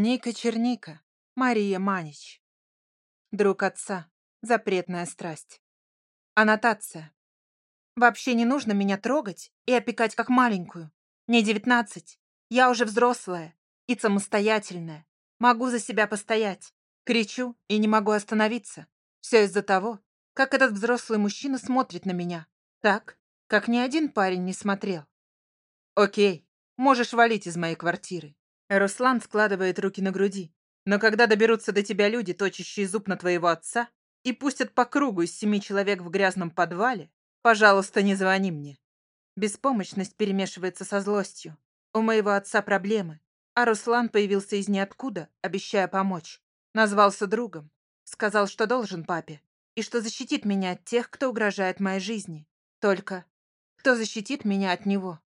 Ника Черника, Мария Манич. Друг отца, запретная страсть. Аннотация. Вообще не нужно меня трогать и опекать как маленькую. Мне девятнадцать. Я уже взрослая и самостоятельная. Могу за себя постоять. Кричу и не могу остановиться. Все из-за того, как этот взрослый мужчина смотрит на меня. Так, как ни один парень не смотрел. Окей, можешь валить из моей квартиры. Руслан складывает руки на груди. Но когда доберутся до тебя люди, точащие зуб на твоего отца, и пустят по кругу из семи человек в грязном подвале, пожалуйста, не звони мне. Беспомощность перемешивается со злостью. У моего отца проблемы, а Руслан появился из ниоткуда, обещая помочь. Назвался другом, сказал, что должен папе, и что защитит меня от тех, кто угрожает моей жизни. Только кто защитит меня от него?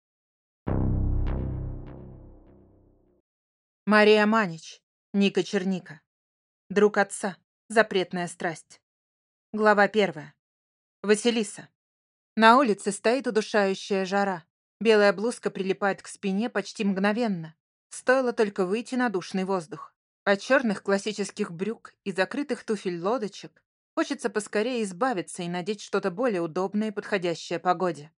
Мария Манич, Ника Черника. Друг отца. Запретная страсть. Глава первая. Василиса. На улице стоит удушающая жара. Белая блузка прилипает к спине почти мгновенно. Стоило только выйти на душный воздух. От черных классических брюк и закрытых туфель-лодочек хочется поскорее избавиться и надеть что-то более удобное и подходящее погоде.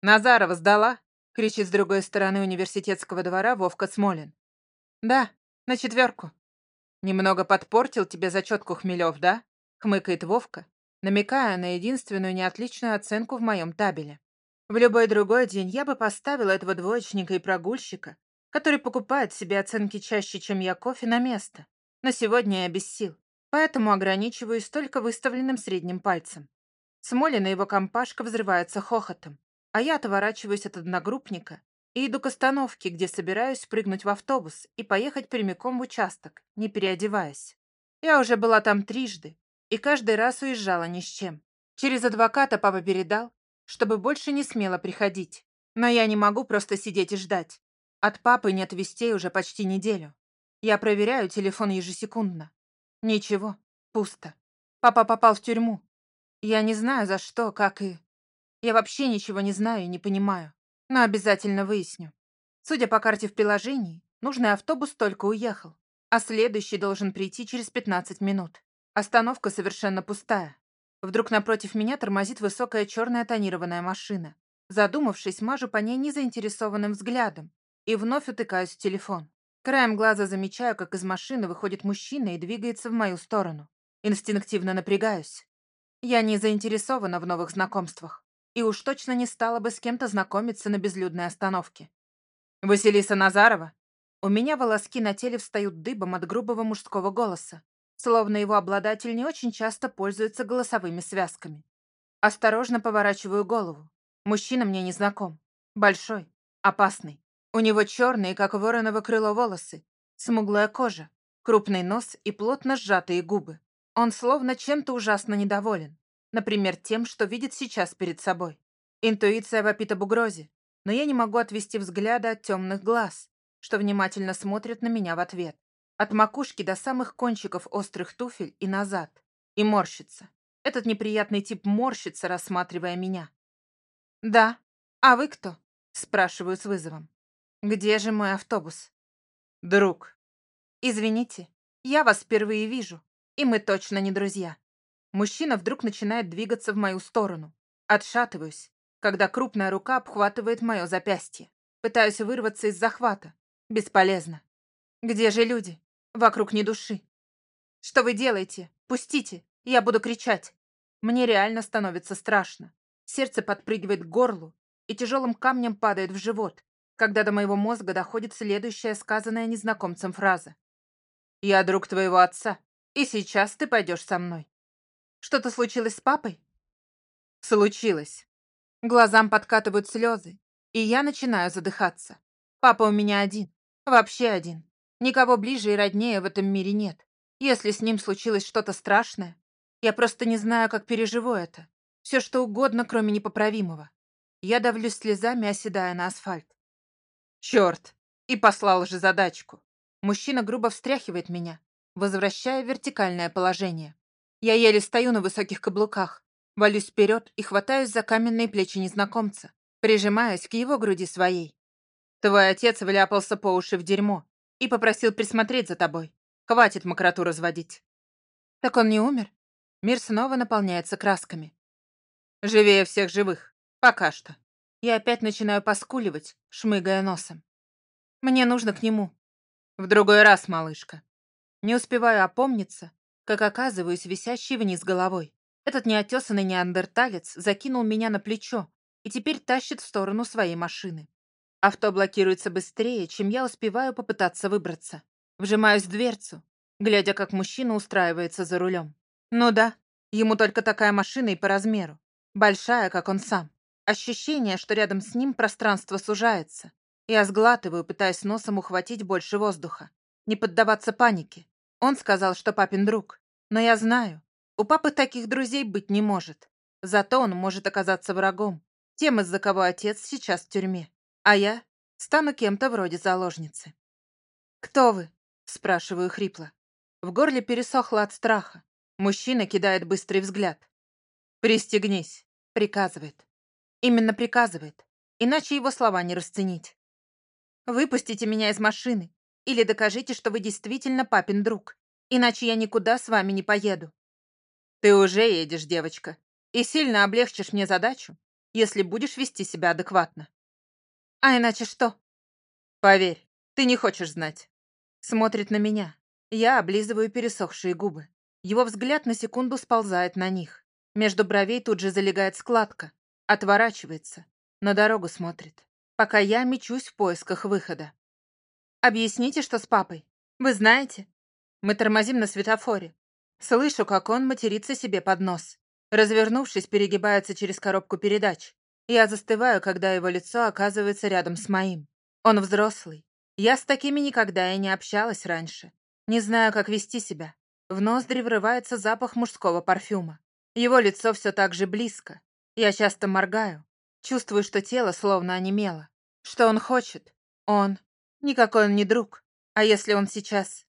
«Назарова сдала!» — кричит с другой стороны университетского двора Вовка Смолин. «Да, на четверку». «Немного подпортил тебе зачетку Хмелев, да?» — хмыкает Вовка, намекая на единственную неотличную оценку в моем табеле. В любой другой день я бы поставила этого двоечника и прогульщика, который покупает себе оценки чаще, чем я, кофе на место. Но сегодня я без сил, поэтому ограничиваюсь только выставленным средним пальцем. Смолин и его компашка взрываются хохотом, а я отворачиваюсь от одногруппника и иду к остановке, где собираюсь прыгнуть в автобус и поехать прямиком в участок, не переодеваясь. Я уже была там трижды, и каждый раз уезжала ни с чем. Через адвоката папа передал, чтобы больше не смело приходить. Но я не могу просто сидеть и ждать. От папы нет вестей уже почти неделю. Я проверяю телефон ежесекундно. Ничего, пусто. Папа попал в тюрьму. Я не знаю за что, как и... Я вообще ничего не знаю и не понимаю но обязательно выясню. Судя по карте в приложении, нужный автобус только уехал, а следующий должен прийти через 15 минут. Остановка совершенно пустая. Вдруг напротив меня тормозит высокая черная тонированная машина. Задумавшись, мажу по ней незаинтересованным взглядом и вновь утыкаюсь в телефон. Краем глаза замечаю, как из машины выходит мужчина и двигается в мою сторону. Инстинктивно напрягаюсь. Я не заинтересована в новых знакомствах и уж точно не стала бы с кем-то знакомиться на безлюдной остановке. «Василиса Назарова?» У меня волоски на теле встают дыбом от грубого мужского голоса, словно его обладатель не очень часто пользуется голосовыми связками. Осторожно поворачиваю голову. Мужчина мне не знаком. Большой, опасный. У него черные, как вороново крыло, волосы, смуглая кожа, крупный нос и плотно сжатые губы. Он словно чем-то ужасно недоволен. Например, тем, что видит сейчас перед собой. Интуиция вопит об угрозе, но я не могу отвести взгляда от темных глаз, что внимательно смотрят на меня в ответ. От макушки до самых кончиков острых туфель и назад. И морщится. Этот неприятный тип морщится, рассматривая меня. «Да. А вы кто?» — спрашиваю с вызовом. «Где же мой автобус?» «Друг». «Извините, я вас впервые вижу, и мы точно не друзья». Мужчина вдруг начинает двигаться в мою сторону. Отшатываюсь, когда крупная рука обхватывает мое запястье. Пытаюсь вырваться из захвата. Бесполезно. Где же люди? Вокруг ни души. Что вы делаете? Пустите. Я буду кричать. Мне реально становится страшно. Сердце подпрыгивает к горлу и тяжелым камнем падает в живот, когда до моего мозга доходит следующая сказанная незнакомцем фраза. «Я друг твоего отца, и сейчас ты пойдешь со мной». Что-то случилось с папой? Случилось. Глазам подкатывают слезы, и я начинаю задыхаться. Папа у меня один. Вообще один. Никого ближе и роднее в этом мире нет. Если с ним случилось что-то страшное, я просто не знаю, как переживу это. Все что угодно, кроме непоправимого. Я давлюсь слезами, оседая на асфальт. Черт! И послал же задачку. Мужчина грубо встряхивает меня, возвращая в вертикальное положение. Я еле стою на высоких каблуках, валюсь вперед и хватаюсь за каменные плечи незнакомца, прижимаясь к его груди своей. Твой отец вляпался по уши в дерьмо, И попросил присмотреть за тобой. Хватит мокроту разводить. Так он не умер? Мир снова наполняется красками. Живее всех живых. Пока что. Я опять начинаю поскуливать, шмыгая носом. Мне нужно к нему. В другой раз, малышка. Не успеваю опомниться, как оказываюсь висящей вниз головой. Этот неотесанный неандерталец закинул меня на плечо и теперь тащит в сторону своей машины. Авто блокируется быстрее, чем я успеваю попытаться выбраться. Вжимаюсь в дверцу, глядя, как мужчина устраивается за рулем. Ну да, ему только такая машина и по размеру. Большая, как он сам. Ощущение, что рядом с ним пространство сужается. Я сглатываю, пытаясь носом ухватить больше воздуха. Не поддаваться панике. Он сказал, что папин друг. Но я знаю, у папы таких друзей быть не может. Зато он может оказаться врагом. Тем, из-за кого отец сейчас в тюрьме. А я стану кем-то вроде заложницы. «Кто вы?» — спрашиваю хрипло. В горле пересохло от страха. Мужчина кидает быстрый взгляд. «Пристегнись», — приказывает. Именно приказывает, иначе его слова не расценить. «Выпустите меня из машины или докажите, что вы действительно папин друг, иначе я никуда с вами не поеду». «Ты уже едешь, девочка, и сильно облегчишь мне задачу, если будешь вести себя адекватно». «А иначе что?» «Поверь, ты не хочешь знать». Смотрит на меня. Я облизываю пересохшие губы. Его взгляд на секунду сползает на них. Между бровей тут же залегает складка. Отворачивается. На дорогу смотрит. Пока я мечусь в поисках выхода. «Объясните, что с папой. Вы знаете?» Мы тормозим на светофоре. Слышу, как он матерится себе под нос. Развернувшись, перегибается через коробку передач. Я застываю, когда его лицо оказывается рядом с моим. Он взрослый. Я с такими никогда и не общалась раньше. Не знаю, как вести себя. В ноздри врывается запах мужского парфюма. Его лицо все так же близко. Я часто моргаю. Чувствую, что тело словно онемело. Что он хочет? Он. Никакой он не друг. А если он сейчас?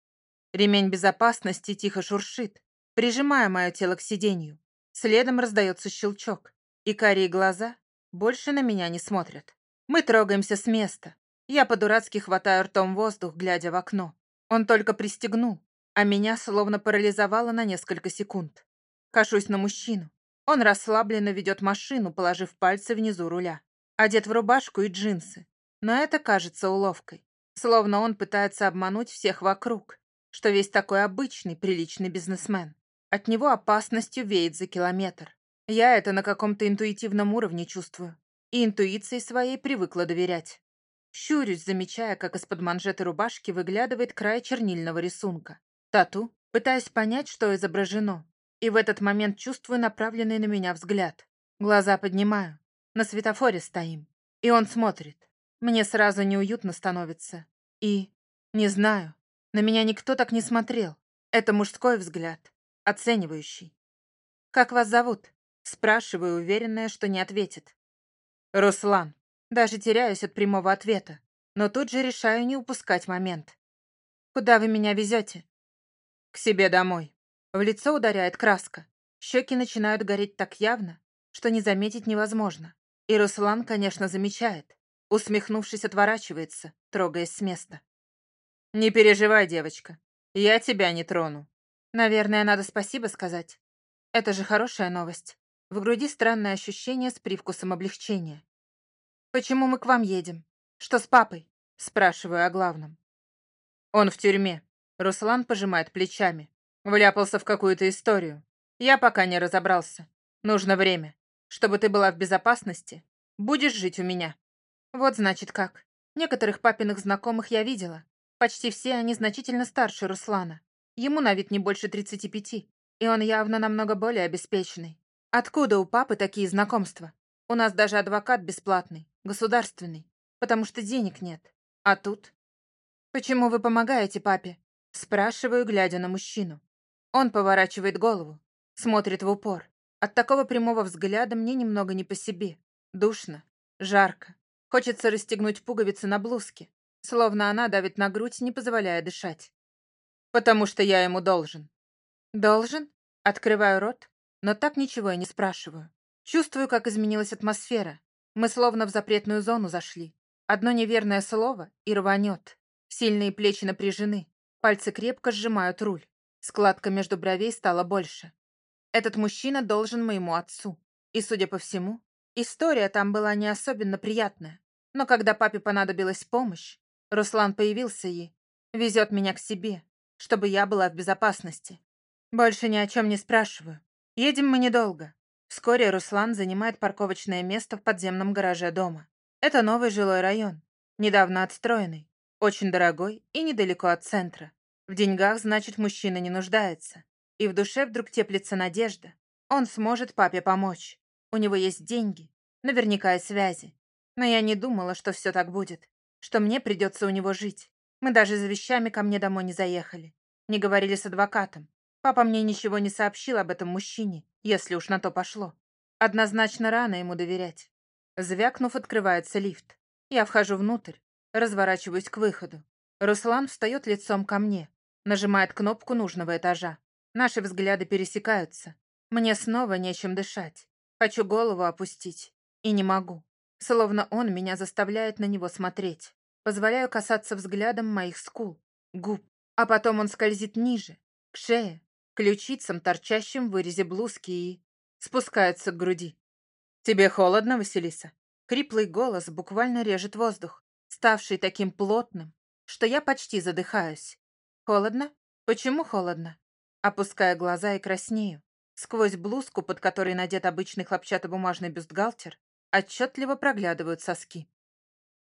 Ремень безопасности тихо шуршит, прижимая мое тело к сиденью. Следом раздается щелчок, и карие глаза больше на меня не смотрят. Мы трогаемся с места. Я по-дурацки хватаю ртом воздух, глядя в окно. Он только пристегнул, а меня словно парализовало на несколько секунд. Кашусь на мужчину. Он расслабленно ведет машину, положив пальцы внизу руля. Одет в рубашку и джинсы. Но это кажется уловкой. Словно он пытается обмануть всех вокруг, что весь такой обычный, приличный бизнесмен. От него опасностью веет за километр. Я это на каком-то интуитивном уровне чувствую. И интуиции своей привыкла доверять. Щурюсь, замечая, как из-под манжеты рубашки выглядывает край чернильного рисунка. Тату, пытаясь понять, что изображено. И в этот момент чувствую направленный на меня взгляд. Глаза поднимаю. На светофоре стоим. И он смотрит. Мне сразу неуютно становится. И... Не знаю. На меня никто так не смотрел. Это мужской взгляд. Оценивающий. «Как вас зовут?» Спрашиваю, уверенная, что не ответит. «Руслан». Даже теряюсь от прямого ответа, но тут же решаю не упускать момент. «Куда вы меня везете?» «К себе домой». В лицо ударяет краска. Щеки начинают гореть так явно, что не заметить невозможно. И Руслан, конечно, замечает. Усмехнувшись, отворачивается, трогаясь с места. «Не переживай, девочка. Я тебя не трону». Наверное, надо спасибо сказать. Это же хорошая новость. В груди странное ощущение с привкусом облегчения. «Почему мы к вам едем? Что с папой?» Спрашиваю о главном. «Он в тюрьме». Руслан пожимает плечами. Вляпался в какую-то историю. Я пока не разобрался. Нужно время. Чтобы ты была в безопасности, будешь жить у меня. Вот значит как. Некоторых папиных знакомых я видела. Почти все они значительно старше Руслана. Ему на вид не больше 35, и он явно намного более обеспеченный. Откуда у папы такие знакомства? У нас даже адвокат бесплатный. Государственный. Потому что денег нет. А тут? Почему вы помогаете папе? Спрашиваю, глядя на мужчину. Он поворачивает голову. Смотрит в упор. От такого прямого взгляда мне немного не по себе. Душно. Жарко. Хочется расстегнуть пуговицы на блузке. Словно она давит на грудь, не позволяя дышать. Потому что я ему должен. Должен? Открываю рот, но так ничего и не спрашиваю. Чувствую, как изменилась атмосфера. Мы словно в запретную зону зашли. Одно неверное слово и рванет. Сильные плечи напряжены, пальцы крепко сжимают руль. Складка между бровей стала больше. Этот мужчина должен моему отцу. И, судя по всему, история там была не особенно приятная. Но когда папе понадобилась помощь, Руслан появился и везет меня к себе, чтобы я была в безопасности. Больше ни о чем не спрашиваю. Едем мы недолго. Вскоре Руслан занимает парковочное место в подземном гараже дома. Это новый жилой район, недавно отстроенный, очень дорогой и недалеко от центра. В деньгах, значит, мужчина не нуждается. И в душе вдруг теплится надежда. Он сможет папе помочь. У него есть деньги, наверняка и связи. Но я не думала, что все так будет, что мне придется у него жить. Мы даже за вещами ко мне домой не заехали. Не говорили с адвокатом. Папа мне ничего не сообщил об этом мужчине, если уж на то пошло. Однозначно рано ему доверять. Звякнув, открывается лифт. Я вхожу внутрь, разворачиваюсь к выходу. Руслан встает лицом ко мне, Нажимает кнопку нужного этажа. Наши взгляды пересекаются. Мне снова нечем дышать. Хочу голову опустить. И не могу. Словно он меня заставляет на него смотреть. Позволяю касаться взглядом моих скул, губ. А потом он скользит ниже, к шее, ключицам, торчащим в вырезе блузки и... спускается к груди. «Тебе холодно, Василиса?» Хриплый голос буквально режет воздух, ставший таким плотным, что я почти задыхаюсь. «Холодно? Почему холодно?» Опуская глаза и краснею. Сквозь блузку, под которой надет обычный хлопчатобумажный бюстгальтер, отчетливо проглядывают соски.